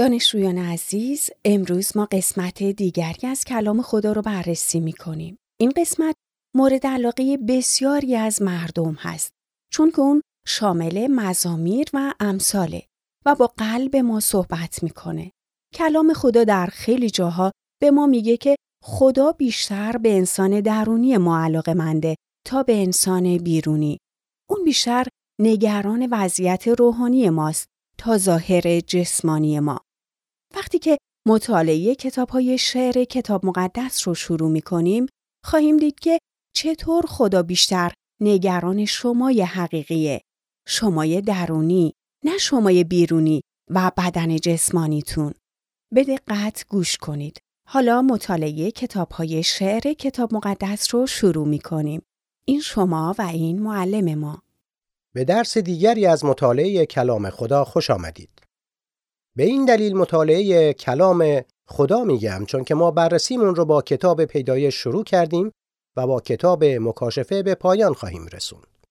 دانشجویان عزیز امروز ما قسمت دیگری از کلام خدا رو بررسی می کنیم. این قسمت مورد علاقه بسیاری از مردم هست چون که اون شامل مزامیر و امثاله و با قلب ما صحبت می‌کنه. کلام خدا در خیلی جاها به ما میگه که خدا بیشتر به انسان درونی ما علاقه منده تا به انسان بیرونی. اون بیشتر نگران وضعیت روحانی ماست تا ظاهر جسمانی ما. وقتی که مطالعه کتاب های شعر کتاب مقدس رو شروع می کنیم، خواهیم دید که چطور خدا بیشتر نگران شمای حقیقیه، شمای درونی، نه شمای بیرونی و بدن جسمانیتون. به دقت گوش کنید. حالا مطالعه کتاب های شعر کتاب مقدس رو شروع می کنیم. این شما و این معلم ما. به درس دیگری از مطالعه کلام خدا خوش آمدید. به این دلیل مطالعه کلام خدا میگم چون که ما بررسیمون رو با کتاب پیدایش شروع کردیم و با کتاب مکاشفه به پایان خواهیم رسوند.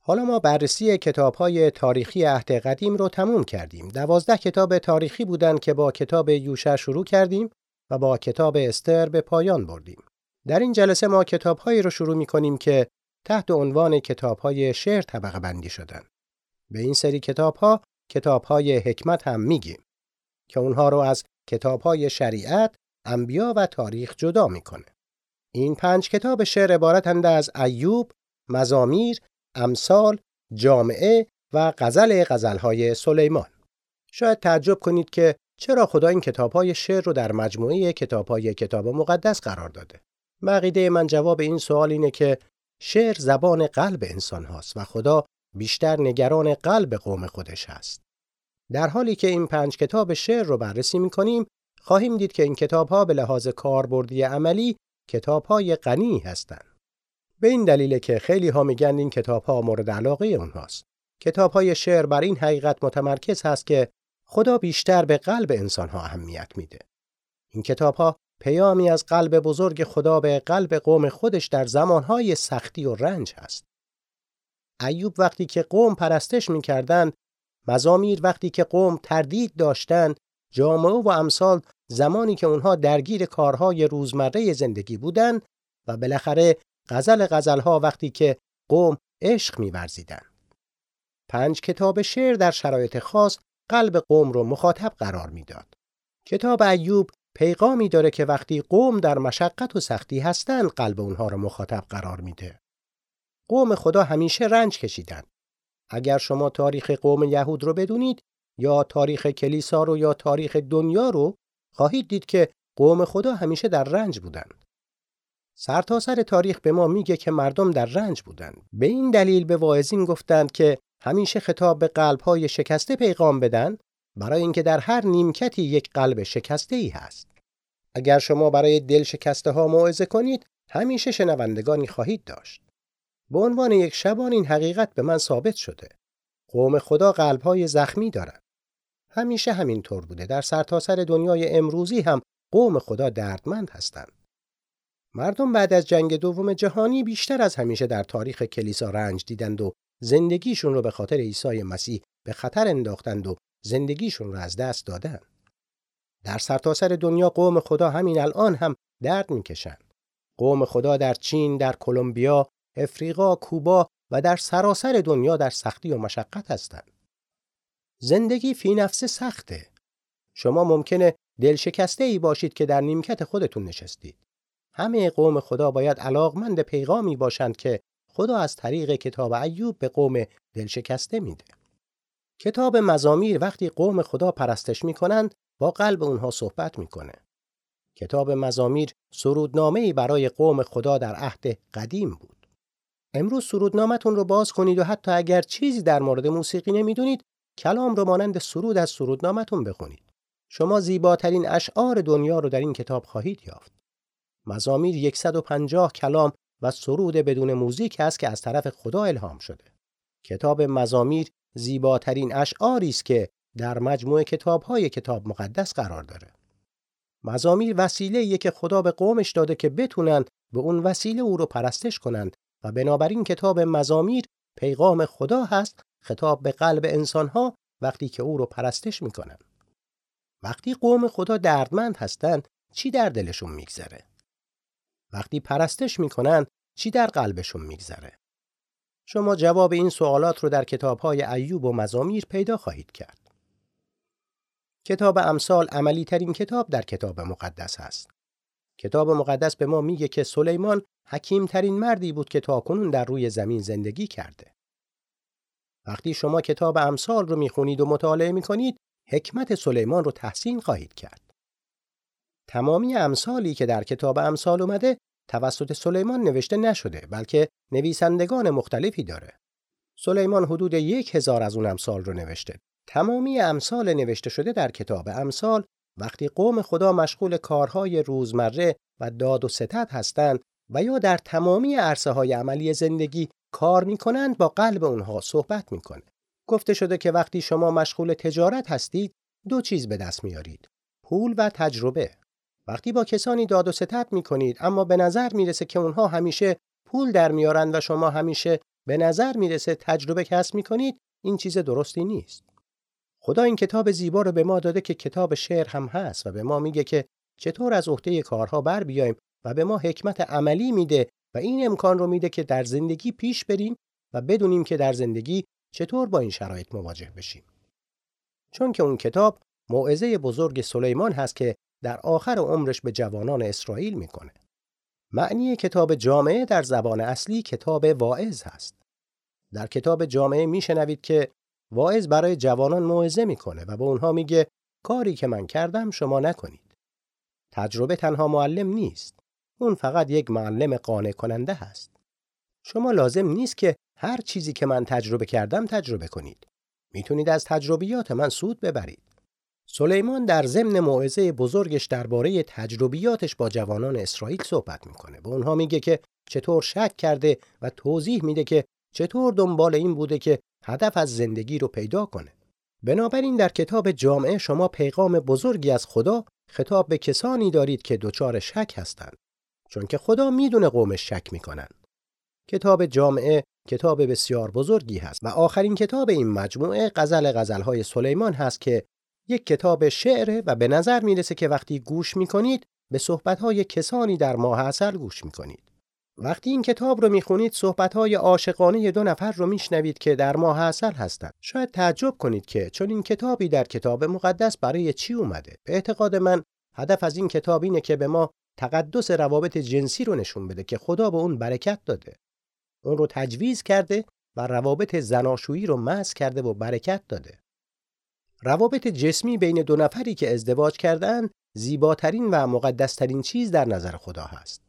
حالا ما بررسی کتاب های تاریخی عهد قدیم رو تموم کردیم. دوازده کتاب تاریخی بودند که با کتاب یوشع شروع کردیم و با کتاب استر به پایان بردیم. در این جلسه ما کتاب هایی رو شروع می کنیم که تحت عنوان کتاب های شعر طبقه بندی شدن. به این سری کتاب ها کتاب های حکمت هم میگیم که اونها رو از کتاب های شریعت، انبیا و تاریخ جدا می‌کنه. این پنج کتاب شعر عبارتند از ایوب، مزامیر، امثال، جامعه و غزل غزلهای سلیمان. شاید تعجب کنید که چرا خدا این کتاب های شعر رو در مجموعه کتاب های کتاب مقدس قرار داده؟ بقیده من جواب این سوال اینه که شعر زبان قلب انسان هاست و خدا بیشتر نگران قلب قوم خودش هست. در حالی که این پنج کتاب شعر رو بررسی می کنیم، خواهیم دید که این کتاب ها به لحاظ کاربردی عملی کتاب های غنی هستند. به این دلیل که خیلی ها میگن این کتاب ها مورد علاقه اونهاست. کتاب های شعر بر این حقیقت متمرکز هست که خدا بیشتر به قلب انسان ها اهمیت میده. این کتاب ها پیامی از قلب بزرگ خدا به قلب قوم خودش در زمانهای سختی و رنج هست. ایوب وقتی که قوم پرستش می‌کردند مزامیر وقتی که قوم تردید داشتند جامعه و امثال زمانی که اونها درگیر کارهای روزمره زندگی بودند و بالاخره غزل غزلها وقتی که قوم عشق می‌ورزیدند. پنج کتاب شعر در شرایط خاص قلب قوم رو مخاطب قرار می‌داد. کتاب ایوب پیغامی داره که وقتی قوم در مشقت و سختی هستند قلب اونها رو مخاطب قرار میده. قوم خدا همیشه رنج کشیدن. اگر شما تاریخ قوم یهود رو بدونید یا تاریخ کلیسا رو یا تاریخ دنیا رو خواهید دید که قوم خدا همیشه در رنج بودند. سرتاسر سر تاریخ به ما میگه که مردم در رنج بودند. به این دلیل به واعظین گفتند که همیشه خطاب به قلب‌های شکسته پیغام بدن برای اینکه در هر نیمکتی یک قلب شکسته ای هست. اگر شما برای دل شکسته ها موعظه کنید همیشه شنوندگانی خواهید داشت. به عنوان یک شبان این حقیقت به من ثابت شده. قوم خدا قلبهای زخمی دارند. همیشه همین طور بوده. در سرتاسر سر دنیای امروزی هم قوم خدا دردمند هستند. مردم بعد از جنگ دوم جهانی بیشتر از همیشه در تاریخ کلیسا رنج دیدند و زندگیشون رو به خاطر عیسی مسیح به خطر انداختند و زندگیشون رو از دست دادند. در سرتاسر سر دنیا قوم خدا همین الان هم درد می‌کشند. قوم خدا در چین، در کلمبیا، افریقا، کوبا و در سراسر دنیا در سختی و مشقت هستند. زندگی فی نفس سخته. شما ممکنه دل شکسته ای باشید که در نیمکت خودتون نشستید. همه قوم خدا باید علاقمند پیغامی باشند که خدا از طریق کتاب ایوب به قوم دل شکسته میده. کتاب مزامیر وقتی قوم خدا پرستش می‌کنند با قلب اونها صحبت می‌کنه. کتاب مزامیر سرودنامه‌ای برای قوم خدا در عهد قدیم بود. امروز سرودنامتون رو باز کنید و حتی اگر چیزی در مورد موسیقی نمی‌دونید کلام رو مانند سرود از سرودنامتون بخونید. شما زیباترین اشعار دنیا رو در این کتاب خواهید یافت. مزامیر 150 کلام و سرود بدون موزیک است که از طرف خدا الهام شده. کتاب مزامیر زیباترین اشعاری است که در مجموعه کتاب‌های کتاب مقدس قرار داره. مزامیر وسیله که خدا به قومش داده که بتونن به اون وسیله او رو پرستش کنند و بنابراین کتاب مزامیر پیغام خدا هست خطاب به قلب انسانها وقتی که او رو پرستش می‌کنن. وقتی قوم خدا دردمند هستند چی در دلشون میگذره؟ وقتی پرستش می‌کنن چی در قلبشون میگذره؟ شما جواب این سوالات رو در کتابهای ایوب و مزامیر پیدا خواهید کرد. کتاب امثال عملی ترین کتاب در کتاب مقدس است. کتاب مقدس به ما میگه که سلیمان حکیم ترین مردی بود که تاکنون در روی زمین زندگی کرده. وقتی شما کتاب امثال رو می‌خونید و مطالعه می‌کنید حکمت سلیمان رو تحسین خواهید کرد. تمامی امثالی که در کتاب امثال اومده توسط سلیمان نوشته نشده بلکه نویسندگان مختلفی داره. سلیمان حدود یک هزار از اون امثال رو نوشته. تمامی امثال نوشته شده در کتاب امثال وقتی قوم خدا مشغول کارهای روزمره و داد و ستد هستند و یا در تمامی عرصه های عملی زندگی کار می‌کنند با قلب اونها صحبت می‌کنه. گفته شده که وقتی شما مشغول تجارت هستید دو چیز به دست میارید. پول و تجربه. وقتی با کسانی داد و ستد می‌کنید اما به نظر می‌رسه که اونها همیشه پول در میارند و شما همیشه به نظر می‌رسه تجربه کسب می‌کنید این چیز درستی نیست. خدا این کتاب زیبا رو به ما داده که کتاب شعر هم هست و به ما میگه که چطور از عهده کارها بر بیایم و به ما حکمت عملی میده و این امکان رو میده که در زندگی پیش بریم و بدونیم که در زندگی چطور با این شرایط مواجه بشیم. چون که اون کتاب موعظه بزرگ سلیمان هست که در آخر عمرش به جوانان اسرائیل می‌کنه. معنی کتاب جامعه در زبان اصلی کتاب واعظ هست. در کتاب جامعه میشنوید که واعظ برای جوانان موعظه می‌کنه و به اونها میگه کاری که من کردم شما نکنید. تجربه تنها معلم نیست. اون فقط یک معلم قانع کننده هست. شما لازم نیست که هر چیزی که من تجربه کردم تجربه کنید. می‌تونید از تجربیات من سود ببرید. سلیمان در ضمن موعظه بزرگش درباره تجربیاتش با جوانان اسرائیل صحبت می‌کنه. به اونها میگه که چطور شک کرده و توضیح میده که چطور دنبال این بوده که هدف از زندگی رو پیدا کنه. بنابراین در کتاب جامعه شما پیغام بزرگی از خدا خطاب به کسانی دارید که دچار شک هستند. چون که خدا می‌دونه قومش شک می‌کنن. کتاب جامعه کتاب بسیار بزرگی هست و آخرین کتاب این مجموعه غزل غزلهای سلیمان هست که یک کتاب شعره و به نظر می‌رسه که وقتی گوش می‌کنید به صحبتهای کسانی در ماه اصل گوش می‌کنید. وقتی این کتاب رو می‌خونید صحبتهای عاشقانه دو نفر رو میشنوید که در ماه اصل هستند. شاید تعجب کنید که چون این کتابی در کتاب مقدس برای چی اومده؟ به اعتقاد من هدف از این کتاب اینه که به ما تقدس روابط جنسی رو نشون بده که خدا به اون برکت داده. اون رو تجویز کرده و روابط زناشویی رو مس کرده و برکت داده. روابط جسمی بین دو نفری که ازدواج کردن زیباترین و مقدسترین چیز در نظر خدا هست.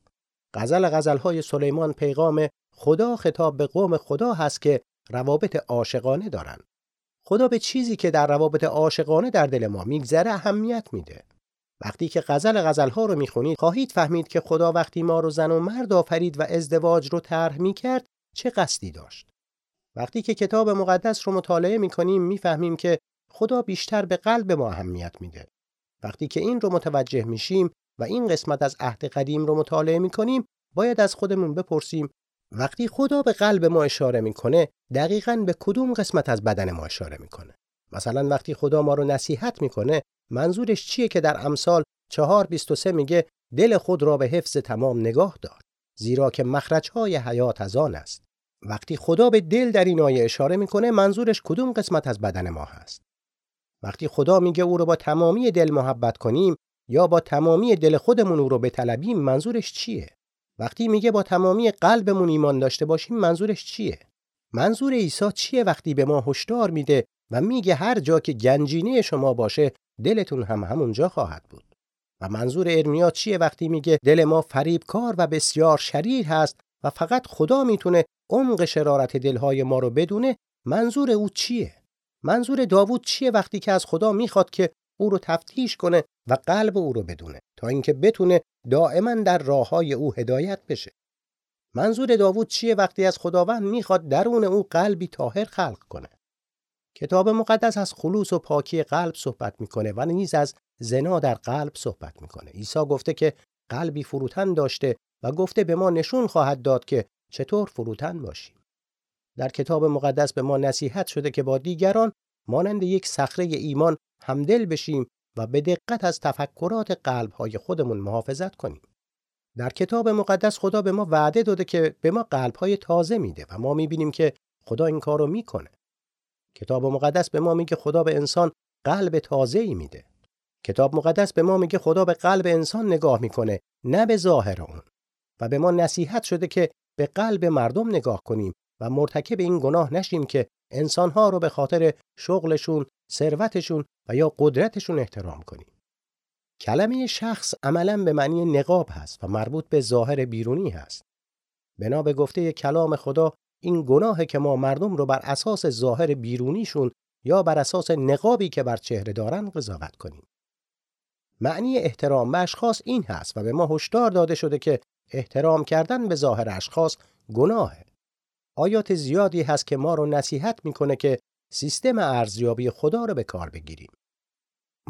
غزل غزلهای سلیمان پیغام خدا خطاب به قوم خدا هست که روابط عاشقانه دارند. خدا به چیزی که در روابط عاشقانه در دل ما میگذره اهمیت میده. وقتی که غزل غزلها رو می‌خونید خواهید فهمید که خدا وقتی ما رو زن و مرد آفرید و ازدواج رو طرح می‌کرد چه قصدی داشت. وقتی که کتاب مقدس رو مطالعه می‌کنیم می‌فهمیم که خدا بیشتر به قلب ما اهمیت میده. وقتی که این رو متوجه میشیم و این قسمت از عهد قدیم رو مطالعه می‌کنیم. باید از خودمون بپرسیم وقتی خدا به قلب ما اشاره می‌کنه دقیقا به کدوم قسمت از بدن ما اشاره می‌کنه؟ مثلا وقتی خدا ما رو نصیحت می‌کنه منظورش چیه که در امثال 4:23 میگه دل خود را به حفظ تمام نگاه دار زیرا که مخرجهای حیات از آن است. وقتی خدا به دل در این آیه اشاره می‌کنه منظورش کدوم قسمت از بدن ما هست؟ وقتی خدا میگه او رو با تمامی دل محبت کنیم یا با تمامی دل خودمون او رو بطلبیم منظورش چیه؟ وقتی میگه با تمامی قلبمون ایمان داشته باشیم منظورش چیه؟ منظور عیسی چیه وقتی به ما هشدار میده و میگه هر جا که گنجینه شما باشه دلتون هم همونجا خواهد بود؟ و منظور ارمیا چیه وقتی میگه دل ما فریبکار و بسیار شریر هست و فقط خدا می‌تونه عمق شرارت دلهای ما رو بدونه منظور او چیه؟ منظور داوود چیه وقتی که از خدا می‌خواد که او رو تفتیش کنه و قلب او رو بدونه تا اینکه بتونه دائما در راه های او هدایت بشه. منظور داوود چیه وقتی از خداوند می‌خواد درون او قلبی طاهر خلق کنه؟ کتاب مقدس از خلوص و پاکی قلب صحبت می‌کنه و نیز از زنا در قلب صحبت می‌کنه. عیسی گفته که قلبی فروتن داشته و گفته به ما نشون خواهد داد که چطور فروتن باشیم. در کتاب مقدس به ما نصیحت شده که با دیگران مانند یک صخره ایمان همدل بشیم و به دقت از تفکرات قلبهای خودمون محافظت کنیم. در کتاب مقدس خدا به ما وعده داده که به ما قلبهای تازه میده و ما می‌بینیم که خدا این کارو می‌کنه. کتاب مقدس به ما میگه خدا به انسان قلب تازه ای میده. کتاب مقدس به ما میگه خدا به قلب انسان نگاه می‌کنه نه به ظاهر اون و به ما نصیحت شده که به قلب مردم نگاه کنیم و مرتکب این گناه نشیم که انسانها رو به خاطر شغلشون، ثروتشون و یا قدرتشون احترام کنیم. کلمه شخص عملا به معنی نقاب هست و مربوط به ظاهر بیرونی هست. بنا به گفته کلام خدا این گناه که ما مردم رو بر اساس ظاهر بیرونیشون یا بر اساس نقابی که بر چهره دارن قضاوت کنیم. معنی احترام به اشخاص این هست و به ما هشدار داده شده که احترام کردن به ظاهر اشخاص گناهه. آیات زیادی هست که ما رو نصیحت می‌کنه که سیستم ارزیابی خدا رو به کار بگیریم.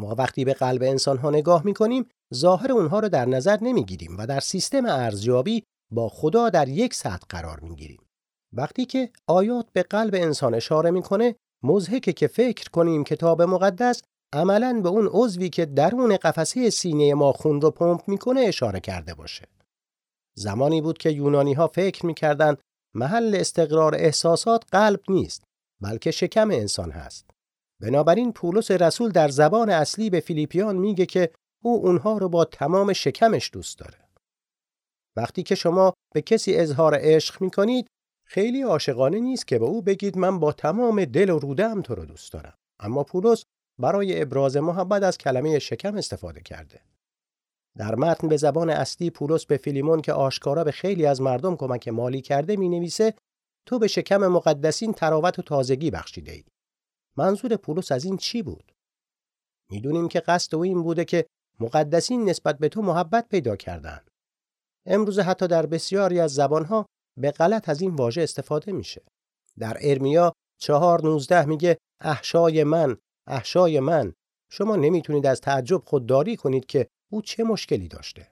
ما وقتی به قلب انسان ها نگاه می‌کنیم ظاهر اونها رو در نظر نمی‌گیریم و در سیستم ارزیابی با خدا در یک سطح قرار می‌گیریم. وقتی که آیات به قلب انسان اشاره می‌کنه مزهکه که فکر کنیم کتاب مقدس عملا به اون عضوی که درون قفسه سینه ما خون رو پمپ می‌کنه اشاره کرده باشه. زمانی بود که یونانی ها فکر می‌کردند محل استقرار احساسات قلب نیست بلکه شکم انسان هست. بنابراین پولس رسول در زبان اصلی به فیلیپیان میگه که او اونها رو با تمام شکمش دوست داره. وقتی که شما به کسی اظهار عشق می‌کنید خیلی عاشقانه نیست که به او بگید من با تمام دل و رودم تو رو دوست دارم. اما پولس برای ابراز محبت از کلمه شکم استفاده کرده. در متن به زبان اصلی پولس به فیلیمون که آشکارا به خیلی از مردم کمک مالی کرده می نویسه تو به شکم مقدسین تراوت و تازگی بخشیده ای. منظور پولس از این چی بود؟ می‌دونیم که قصد او این بوده که مقدسین نسبت به تو محبت پیدا کردن. امروز حتی در بسیاری از زبانها به غلط از این واژه استفاده میشه. در ارمیا 4:19 میگه احشای من احشای من شما نمی‌تونید از تعجب خودداری کنید که او چه مشکلی داشته.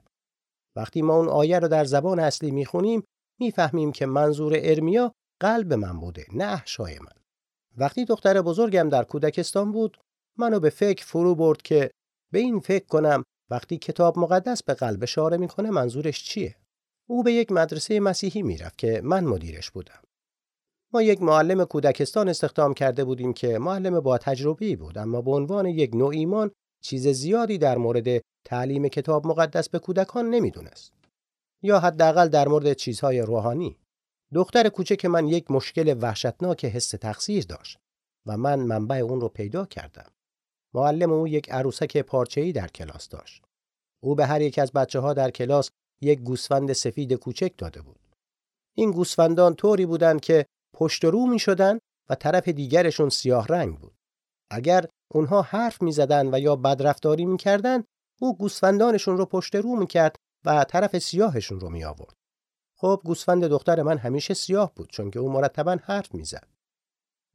وقتی ما اون آیه رو در زبان اصلی می‌خونیم می‌فهمیم که منظور ارمیا قلب من بوده نه احشای من. وقتی دختر بزرگم در کودکستان بود منو به فکر فرو برد که به این فکر کنم وقتی کتاب مقدس به قلب اشاره می‌کنه منظورش چیه. او به یک مدرسه مسیحی می‌رفت که من مدیرش بودم. ما یک معلم کودکستان استخدام کرده بودیم که معلم با تجربی بود اما به عنوان یک نوع ایمان چیز زیادی در مورد تعلیم کتاب مقدس به کودکان نمی‌دونست. یا حداقل در مورد چیزهای روحانی. دختر کوچک من یک مشکل وحشتناک حس تقصیر داشت و من منبع اون رو پیدا کردم. معلم او یک عروسک پارچه‌ای در کلاس داشت. او به هر یک از بچه ها در کلاس یک گوسفند سفید کوچک داده بود. این گوسفندان طوری بودند که پشت رو می شدن و طرف دیگرشون سیاه رنگ بود. اگر اونها حرف می و یا بدرفتاری می کردن او گوسفندانشون رو پشت رو می کرد و طرف سیاهشون رو می آورد. خب گوسفند دختر من همیشه سیاه بود چون که او مرتبا حرف می زد.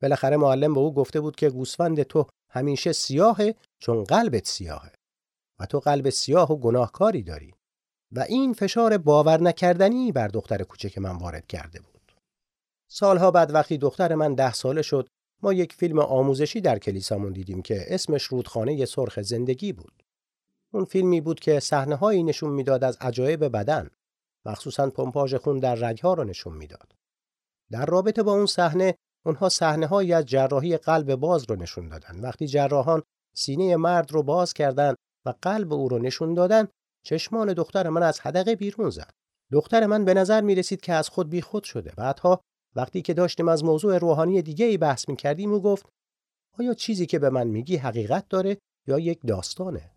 بالاخره معلم به او گفته بود که گوسفند تو همیشه سیاهه چون قلبت سیاهه و تو قلب سیاه و گناهکاری داری و این فشار باور نکردنی بر دختر کوچک من وارد کرده بود. سالها بعد وقتی دختر من ده ساله شد ما یک فیلم آموزشی در کلیسامون دیدیم که اسمش رودخانه سرخ زندگی بود. اون فیلمی بود که صحنه هایی نشون می‌داد از عجایب بدن مخصوصا پمپاژ خون در رگها رو نشون می‌داد. در رابطه با اون صحنه اونها صحنه هایی از جراحی قلب باز رو نشون دادن. وقتی جراحان سینه مرد رو باز کردند و قلب او رو نشون دادن چشمان دختر من از حدقه بیرون زد. دختر من به نظر می رسید که از خود بیخود شده. بعدها وقتی که داشتیم از موضوع روحانی دیگه ای بحث می کردیم او گفت آیا چیزی که به من میگی حقیقت داره یا یک داستانه؟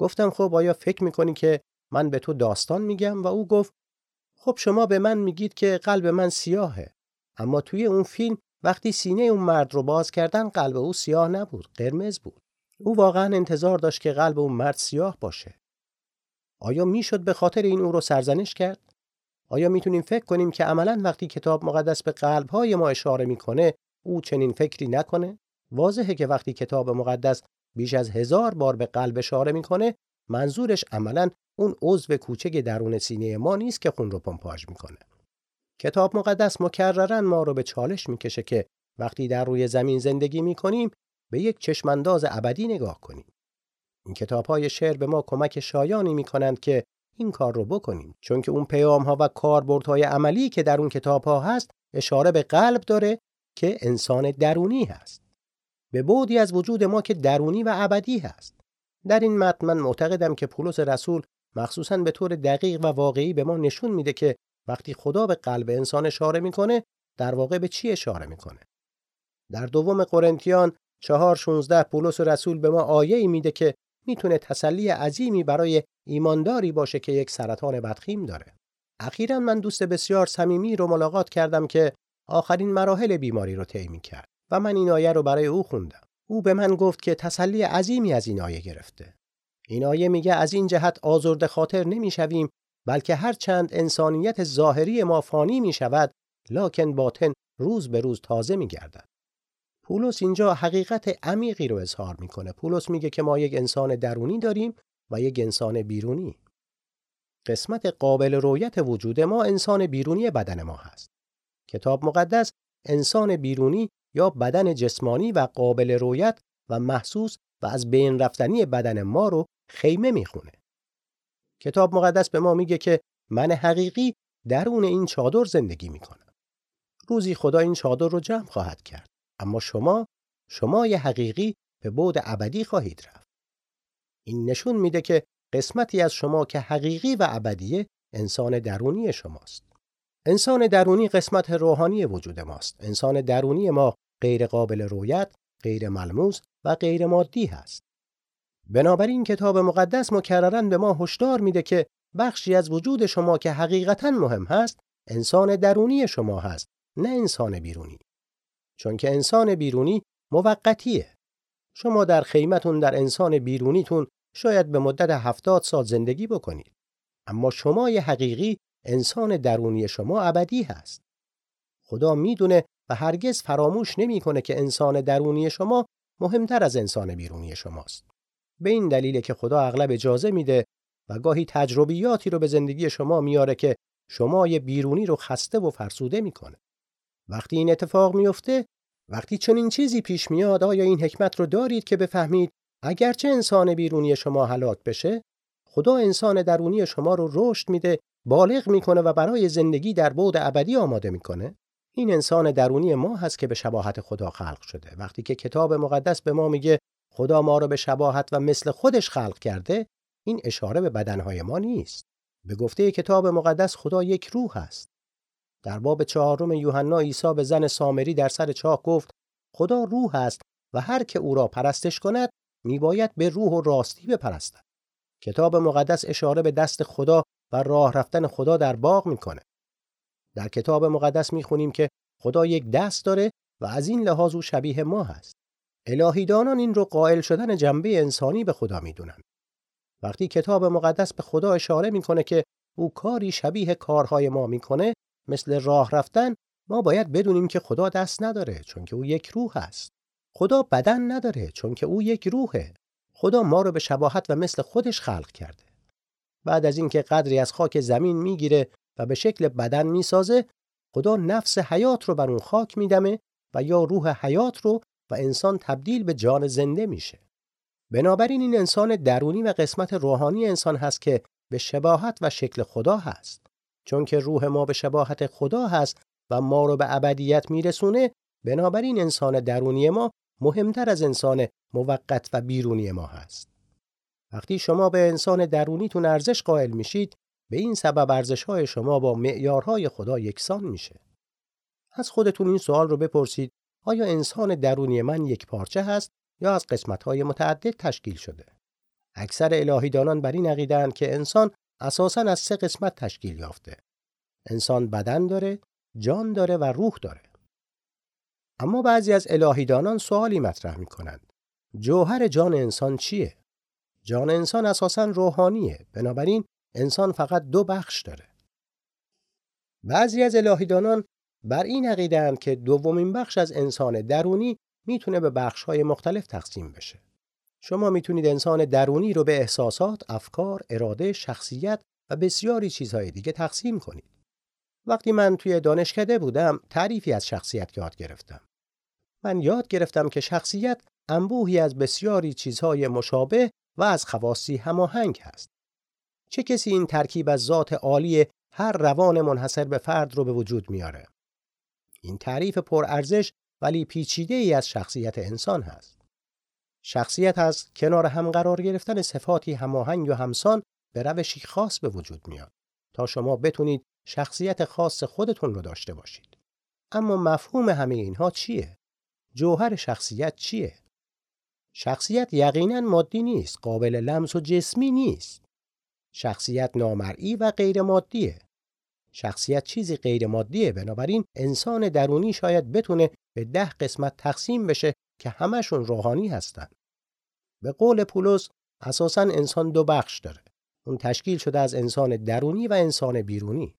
گفتم خب آیا فکر می‌کنی که من به تو داستان میگم؟ و او گفت خب شما به من میگید که قلب من سیاهه. اما توی اون فیلم وقتی سینه اون مرد رو باز کردن قلب او سیاه نبود قرمز بود. او واقعا انتظار داشت که قلب اون مرد سیاه باشه. آیا می‌شد به خاطر این او رو سرزنش کرد؟ آیا می‌تونیم فکر کنیم که عملا وقتی کتاب مقدس به قلبهای ما اشاره می‌کنه او چنین فکری نکنه؟ واضحه که وقتی کتاب مقدس بیش از هزار بار به قلب اشاره می‌کنه منظورش عملا اون عضو کوچک درون سینه ما نیست که خون رو پمپاژ می‌کنه. کتاب مقدس مکررن ما رو به چالش می‌کشه که وقتی در روی زمین زندگی می‌کنیم به یک چشمانداز ابدی نگاه کنیم. این کتاب های شعر به ما کمک شایانی می کنند که این کار رو بکنیم چون که اون پیام ها و کاربردهای عملی که در اون کتاب ها هست اشاره به قلب داره که انسان درونی هست به بودی از وجود ما که درونی و ابدی هست. در این متن من معتقدم که پولس رسول مخصوصا به طور دقیق و واقعی به ما نشون میده که وقتی خدا به قلب انسان اشاره می‌کنه در واقع به چی اشاره می‌کنه. در دوم قرنتیان 4:16 پولس رسول به ما آیه ای میده که می‌تونه تسلی عظیمی برای ایمانداری باشه که یک سرطان بدخیم داره. اخیرا من دوست بسیار صمیمی رو ملاقات کردم که آخرین مراحل بیماری رو طی کرد و من این آیه رو برای او خوندم. او به من گفت که تسلی عظیمی از این آیه گرفته. این آیه میگه از این جهت آزرده خاطر نمی‌شویم بلکه هر چند انسانیت ظاهری ما فانی می شود لکن باطن روز به روز تازه می گردد. پولس اینجا حقیقت عمیقی رو اظهار می‌کنه. پولس میگه که ما یک انسان درونی داریم و یک انسان بیرونی. قسمت قابل رویت وجود ما انسان بیرونی بدن ما هست. کتاب مقدس انسان بیرونی یا بدن جسمانی و قابل رویت و محسوس و از بین رفتنی بدن ما رو خیمه می‌خونه. کتاب مقدس به ما میگه که من حقیقی درون این چادر زندگی می‌کنم. روزی خدا این چادر رو جمع خواهد کرد. اما شما شما یه حقیقی به بود ابدی خواهید رفت. این نشون میده که قسمتی از شما که حقیقی و ابدیه انسان درونی شماست. انسان درونی قسمت روحانی وجود ماست. انسان درونی ما غیر قابل رویت، غیر ملموس و غیر مادی هست. بنابراین کتاب مقدس مکررن به ما هشدار میده که بخشی از وجود شما که حقیقتا مهم هست انسان درونی شما هست نه انسان بیرونی. چون که انسان بیرونی موقتیه. شما در خیمتون در انسان بیرونیتون شاید به مدت هفتاد سال زندگی بکنید. اما شما حقیقی انسان درونی شما ابدی هست. خدا می‌دونه و هرگز فراموش نمی‌کنه که انسان درونی شما مهمتر از انسان بیرونی شماست به این دلیل که خدا اغلب اجازه میده و گاهی تجربیاتی رو به زندگی شما میاره که شما یه بیرونی رو خسته و فرسوده می‌کنه. وقتی این اتفاق میفته، وقتی چنین چیزی پیش میاد، آیا این حکمت رو دارید که بفهمید اگرچه انسان بیرونی شما هلاک بشه، خدا انسان درونی شما رو رشد میده، بالغ می‌کنه و برای زندگی در بعد ابدی آماده می‌کنه؟ این انسان درونی ما هست که به شباهت خدا خلق شده. وقتی که کتاب مقدس به ما میگه خدا ما را به شباهت و مثل خودش خلق کرده این اشاره به بدنهای ما نیست. به گفته کتاب مقدس خدا یک روح است. در باب چهارم یوحنا عیسی به زن سامری در سر چاه گفت خدا روح است و هر که او را پرستش کند میباید به روح و راستی بپرستد. کتاب مقدس اشاره به دست خدا و راه رفتن خدا در باغ می‌کنه. در کتاب مقدس می‌خونیم که خدا یک دست داره و از این لحاظ او شبیه ما هست الهیدانان این رو قائل شدن جنبه انسانی به خدا می‌دونن. وقتی کتاب مقدس به خدا اشاره می‌کنه که او کاری شبیه کارهای ما می‌کنه مثل راه رفتن ما باید بدونیم که خدا دست نداره چون که او یک روح است. خدا بدن نداره چون که او یک روحه. خدا ما رو به شباهت و مثل خودش خلق کرده. بعد از اینکه قدری از خاک زمین می‌گیره و به شکل بدن می‌سازه خدا نفس حیات رو بر اون خاک میدمه و یا روح حیات رو و انسان تبدیل به جان زنده میشه. بنابراین این انسان درونی و قسمت روحانی انسان هست که به شباهت و شکل خدا هست. چون که روح ما به شباهت خدا هست و ما رو به ابدیت میرسونه بنابراین انسان درونی ما مهمتر از انسان موقت و بیرونی ما هست. وقتی شما به انسان درونیتون ارزش قائل میشید به این سبب ارزش‌های شما با معیارهای خدا یکسان میشه. از خودتون این سوال رو بپرسید آیا انسان درونی من یک پارچه هست یا از قسمت‌های متعدد تشکیل شده؟ اکثر الهیدانان بر این عقیده‌اند که انسان اساساً از سه قسمت تشکیل یافته. انسان بدن داره، جان داره و روح داره. اما بعضی از الهیدانان سوالی مطرح می‌کنند. جوهر جان انسان چیه؟ جان انسان اساساً روحانیه. بنابراین انسان فقط دو بخش داره. بعضی از الهیدانان بر این عقیده‌اند که دومین بخش از انسان درونی می‌تونه به بخش‌های مختلف تقسیم بشه. شما می‌تونید انسان درونی رو به احساسات، افکار، اراده، شخصیت و بسیاری چیزهای دیگه تقسیم کنید. وقتی من توی دانشکده بودم، تعریفی از شخصیت یاد گرفتم. من یاد گرفتم که شخصیت انبوهی از بسیاری چیزهای مشابه و از خواصی هماهنگ هست. چه کسی این ترکیب از ذات عالی هر روان منحصر به فرد رو به وجود میاره؟ این تعریف پرارزش ولی پیچیده ای از شخصیت انسان هست. شخصیت از کنار هم قرار گرفتن صفاتی هماهنگ و همسان به روشی خاص به وجود میاد تا شما بتونید شخصیت خاص خودتون رو داشته باشید. اما مفهوم همه اینها چیه؟ جوهر شخصیت چیه؟ شخصیت یقینا مادی نیست، قابل لمس و جسمی نیست. شخصیت نامرئی و غیر مادیه. شخصیت چیزی غیر مادیه بنابراین انسان درونی شاید بتونه به ده قسمت تقسیم بشه که همشون روحانی هستن. به قول پولس اساسا انسان دو بخش داره. اون تشکیل شده از انسان درونی و انسان بیرونی.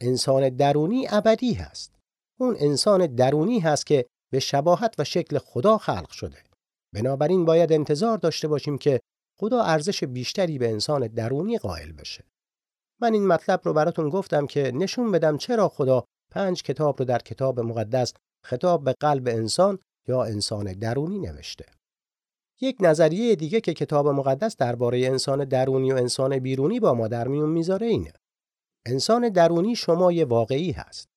انسان درونی ابدی هست. اون انسان درونی هست که به شباهت و شکل خدا خلق شده. بنابراین باید انتظار داشته باشیم که خدا ارزش بیشتری به انسان درونی قائل بشه. من این مطلب رو براتون گفتم که نشون بدم چرا خدا پنج کتاب رو در کتاب مقدس خطاب به قلب انسان یا انسان درونی نوشته. یک نظریه دیگه که کتاب مقدس درباره انسان درونی و انسان بیرونی با ما در میون می‌ذاره اینه. انسان درونی شمای واقعی هست.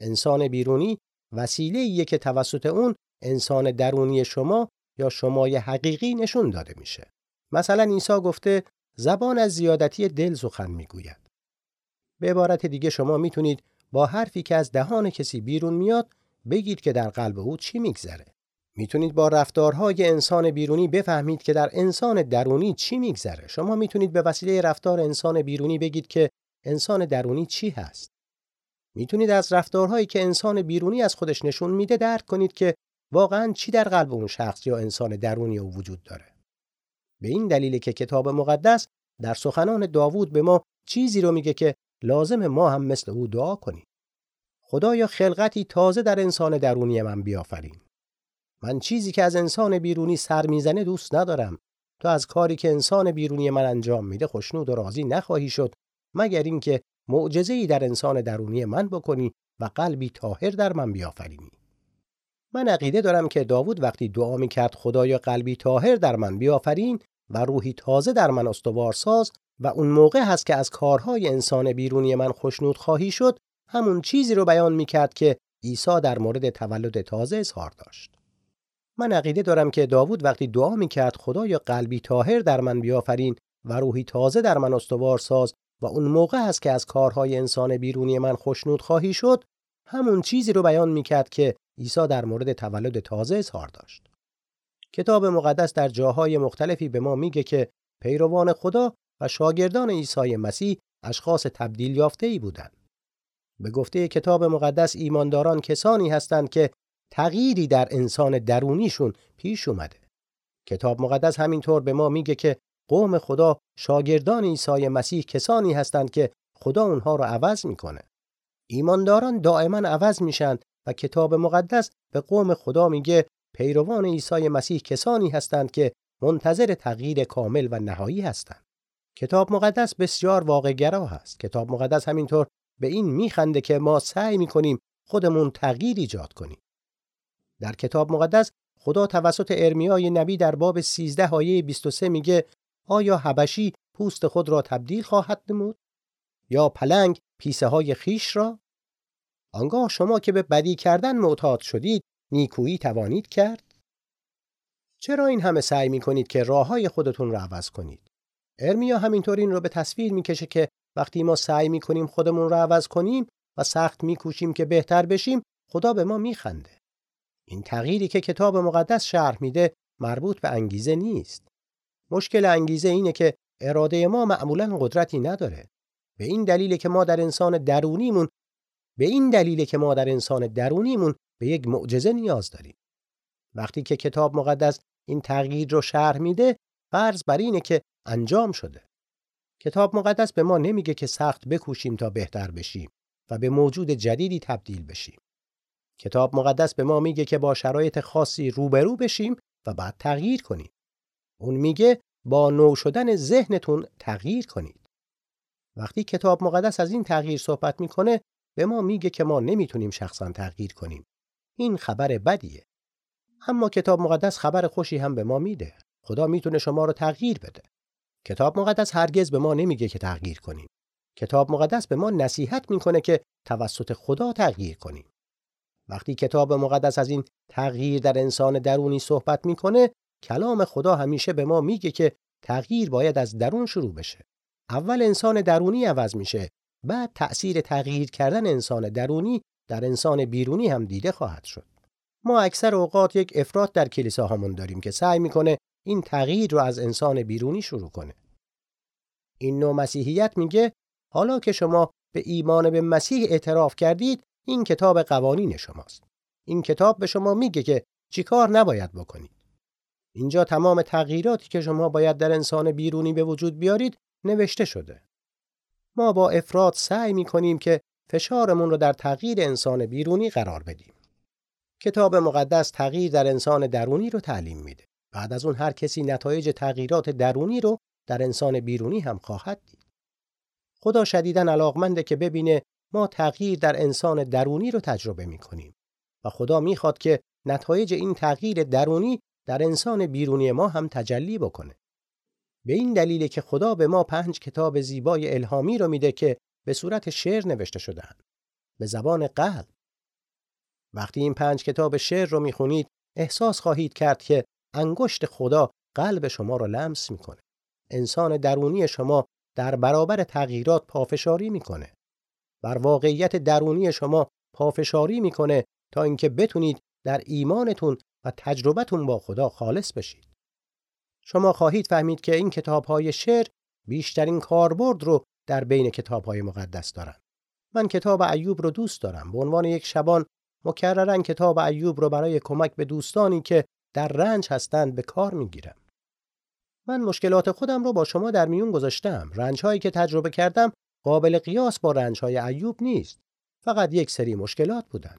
انسان بیرونی وسیله که توسط اون انسان درونی شما یا شمای حقیقی نشون داده میشه. مثلا عیسی گفته زبان از زیادتی دل سخن می‌گوید. به عبارت دیگه شما می‌تونید با حرفی که از دهان کسی بیرون میاد بگید که در قلب او چی میگذره. می‌تونید با رفتارهای انسان بیرونی بفهمید که در انسان درونی چی میگذره. شما می‌تونید به وسیله رفتار انسان بیرونی بگید که انسان درونی چی هست. می‌تونید از رفتارهایی که انسان بیرونی از خودش نشون میده درک کنید که واقعا چی در قلب اون شخص یا انسان درونی او وجود داره. به این دلیل که کتاب مقدس در سخنان داوود به ما چیزی رو میگه که لازم ما هم مثل او دعا کنیم. خدایا خلقتی تازه در انسان درونی من بیافرین. من چیزی که از انسان بیرونی سر می‌زنه دوست ندارم. تو از کاری که انسان بیرونی من انجام میده خوشنود و راضی نخواهی شد مگر اینکه معجزه‌ای در انسان درونی من بکنی و قلبی طاهر در من بیافرینی. من عقیده دارم که داوود وقتی دعا می‌کرد خدایا قلبی طاهر در من بیافرین و روحی تازه در من استوار ساز و اون موقع هست که از کارهای انسان بیرونی من خوشنود خواهی شد همون چیزی رو بیان می‌کرد که عیسی در مورد تولد تازه اظهار داشت. من عقیده دارم که داوود وقتی دعا می‌کرد خدایا قلبی طاهر در من بیافرین و روحی تازه در من استوار ساز و اون موقع هست که از کارهای انسان بیرونی من خوشنود خواهی شد همون چیزی رو بیان می‌کرد که عیسی در مورد تولد تازه اظهار داشت. کتاب مقدس در جاهای مختلفی به ما میگه که پیروان خدا و شاگردان عیسی مسیح اشخاص تبدیل یافته ای بودند. به گفته کتاب مقدس ایمانداران کسانی هستند که تغییری در انسان درونیشون پیش اومده. کتاب مقدس همینطور به ما میگه که قوم خدا شاگردان عیسی مسیح کسانی هستند که خدا اونها رو عوض می‌کنه. ایمانداران دائما عوض میشن و کتاب مقدس به قوم خدا میگه پیروان عیسی مسیح کسانی هستند که منتظر تغییر کامل و نهایی هستند. کتاب مقدس بسیار واقعگرا هست. کتاب مقدس همینطور به این میخنده که ما سعی می‌کنیم خودمون تغییر ایجاد کنیم. در کتاب مقدس خدا توسط ارمیای نبی در باب 13 آیه 23 میگه آیا حبشی پوست خود را تبدیل خواهد نمود یا پلنگ پیسه های خیش را. آنگاه شما که به بدی کردن معتاد شدید نیکویی توانید کرد. چرا این همه سعی می کنید که راه های خودتون را عوض کنید؟ ارمیا همینطور این رو به تصویر می‌کشه که وقتی ما سعی می کنیم خودمون را عوض کنیم و سخت میکوشیم که بهتر بشیم خدا به ما میخنده. این تغییری که کتاب مقدس شرح میده مربوط به انگیزه نیست. مشکل انگیزه اینه که اراده ما معمولا قدرتی نداره. به این دلیل که ما در انسان درونیمون به این دلیل که ما در انسان درونیمون به یک معجزه نیاز داریم. وقتی که کتاب مقدس این تغییر رو شرح میده فرض بر اینه که انجام شده. کتاب مقدس به ما نمیگه که سخت بکوشیم تا بهتر بشیم و به موجود جدیدی تبدیل بشیم. کتاب مقدس به ما میگه که با شرایط خاصی روبرو بشیم و بعد تغییر کنیم. اون میگه با نو شدن ذهنتون تغییر کنید. وقتی کتاب مقدس از این تغییر صحبت می‌کنه به ما میگه که ما نمی‌تونیم شخصا تغییر کنیم. این خبر بدیه. اما کتاب مقدس خبر خوشی هم به ما میده. خدا می‌تونه شما رو تغییر بده. کتاب مقدس هرگز به ما نمیگه که تغییر کنیم. کتاب مقدس به ما نصیحت می‌کنه که توسط خدا تغییر کنیم. وقتی کتاب مقدس از این تغییر در انسان درونی صحبت می‌کنه، کلام خدا همیشه به ما میگه که تغییر باید از درون شروع بشه. اول انسان درونی عوض میشه، بعد تأثیر تغییر کردن انسان درونی در انسان بیرونی هم دیده خواهد شد. ما اکثر اوقات یک افراد در کلیساهامون داریم که سعی می‌کنه این تغییر رو از انسان بیرونی شروع کنه. این نوع مسیحیت میگه حالا که شما به ایمان به مسیح اعتراف کردید این کتاب قوانین شماست. این کتاب به شما میگه که چیکار نباید بکنید. اینجا تمام تغییراتی که شما باید در انسان بیرونی به وجود بیارید نوشته شده. ما با افراد سعی می‌کنیم که فشارمون رو در تغییر انسان بیرونی قرار بدیم. کتاب مقدس تغییر در انسان درونی رو تعلیم میده. بعد از اون هر کسی نتایج تغییرات درونی رو در انسان بیرونی هم خواهد دید. خدا شدیداً علاقمنده که ببینه ما تغییر در انسان درونی رو تجربه می‌کنیم و خدا می‌خواد که نتایج این تغییر درونی در انسان بیرونی ما هم تجلی بکنه. به این دلیل که خدا به ما پنج کتاب زیبای الهامی رو میده که به صورت شعر نوشته شدن به زبان قلب وقتی این پنج کتاب شعر رو می‌خونید احساس خواهید کرد که انگشت خدا قلب شما رو لمس می‌کنه. انسان درونی شما در برابر تغییرات پافشاری می‌کنه. بر واقعیت درونی شما پافشاری می‌کنه تا اینکه بتونید در ایمانتون و تجربتون با خدا خالص بشید. شما خواهید فهمید که این کتاب های شعر بیشترین کاربرد رو در بین کتاب های مقدس دارن. من کتاب ایوب رو دوست دارم. به عنوان یک شبان مکررن کتاب ایوب رو برای کمک به دوستانی که در رنج هستند به کار می‌گیرم. من مشکلات خودم رو با شما در میون گذاشتم. رنج هایی که تجربه کردم قابل قیاس با رنج های ایوب نیست. فقط یک سری مشکلات بودن.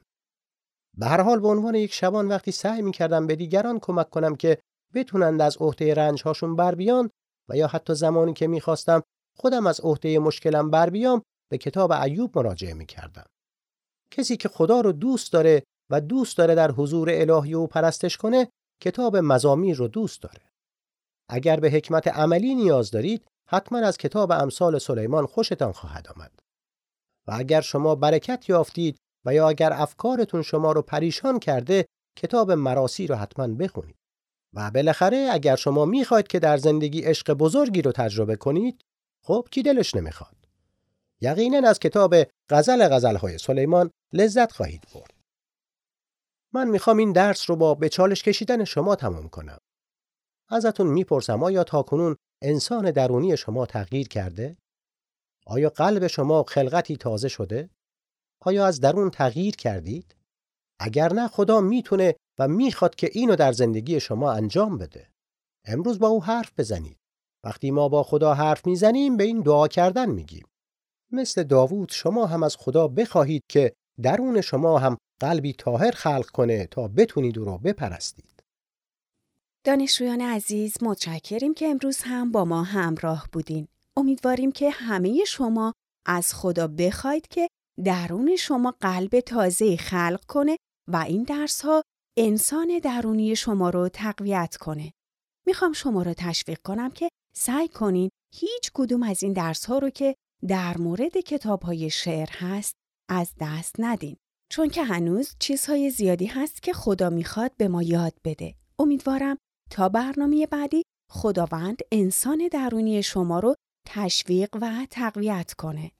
به هر حال به عنوان یک شبان وقتی سعی می‌کردم به دیگران کمک کنم که بتونند از عهده رنج هاشون بر بیان و یا حتی زمانی که می‌خواستم خودم از عهده مشکلم بر بیام به کتاب ایوب مراجعه می‌کردم. کسی که خدا رو دوست داره و دوست داره در حضور الهی او پرستش کنه کتاب مزامیر رو دوست داره. اگر به حکمت عملی نیاز دارید حتما از کتاب امثال سلیمان خوشتان خواهد آمد. و اگر شما برکت یافتید و یا اگر افکارتون شما رو پریشان کرده کتاب مراسی رو حتما بخونید. و بالاخره اگر شما می‌خواید که در زندگی عشق بزرگی رو تجربه کنید خب کی دلش نمی‌خواد؟ یقینا از کتاب غزل غزلهای سلیمان لذت خواهید برد. من می‌خوام این درس رو با به چالش کشیدن شما تمام کنم. ازتون می‌پرسم آیا تاکنون انسان درونی شما تغییر کرده؟ آیا قلب شما خلقتی تازه شده؟ آیا از درون تغییر کردید؟ اگر نه خدا می‌تونه و می‌خواد که اینو در زندگی شما انجام بده. امروز با او حرف بزنید. وقتی ما با خدا حرف می‌زنیم به این دعا کردن میگیم. مثل داوود شما هم از خدا بخواهید که درون شما هم قلبی تاهر خلق کنه تا بتونید او را بپرستید. دانشجویان عزیز متشکریم که امروز هم با ما همراه بودین. امیدواریم که همه شما از خدا بخواید که درون شما قلب تازه خلق کنه و این درس ها انسان درونی شما رو تقویت کنه. می‌خوام شما رو تشویق کنم که سعی کنین هیچ کدوم از این درس ها رو که در مورد کتاب های شعر هست از دست ندین. چون که هنوز چیزهای زیادی هست که خدا می‌خواد به ما یاد بده. امیدوارم تا برنامه بعدی خداوند انسان درونی شما رو تشویق و تقویت کنه.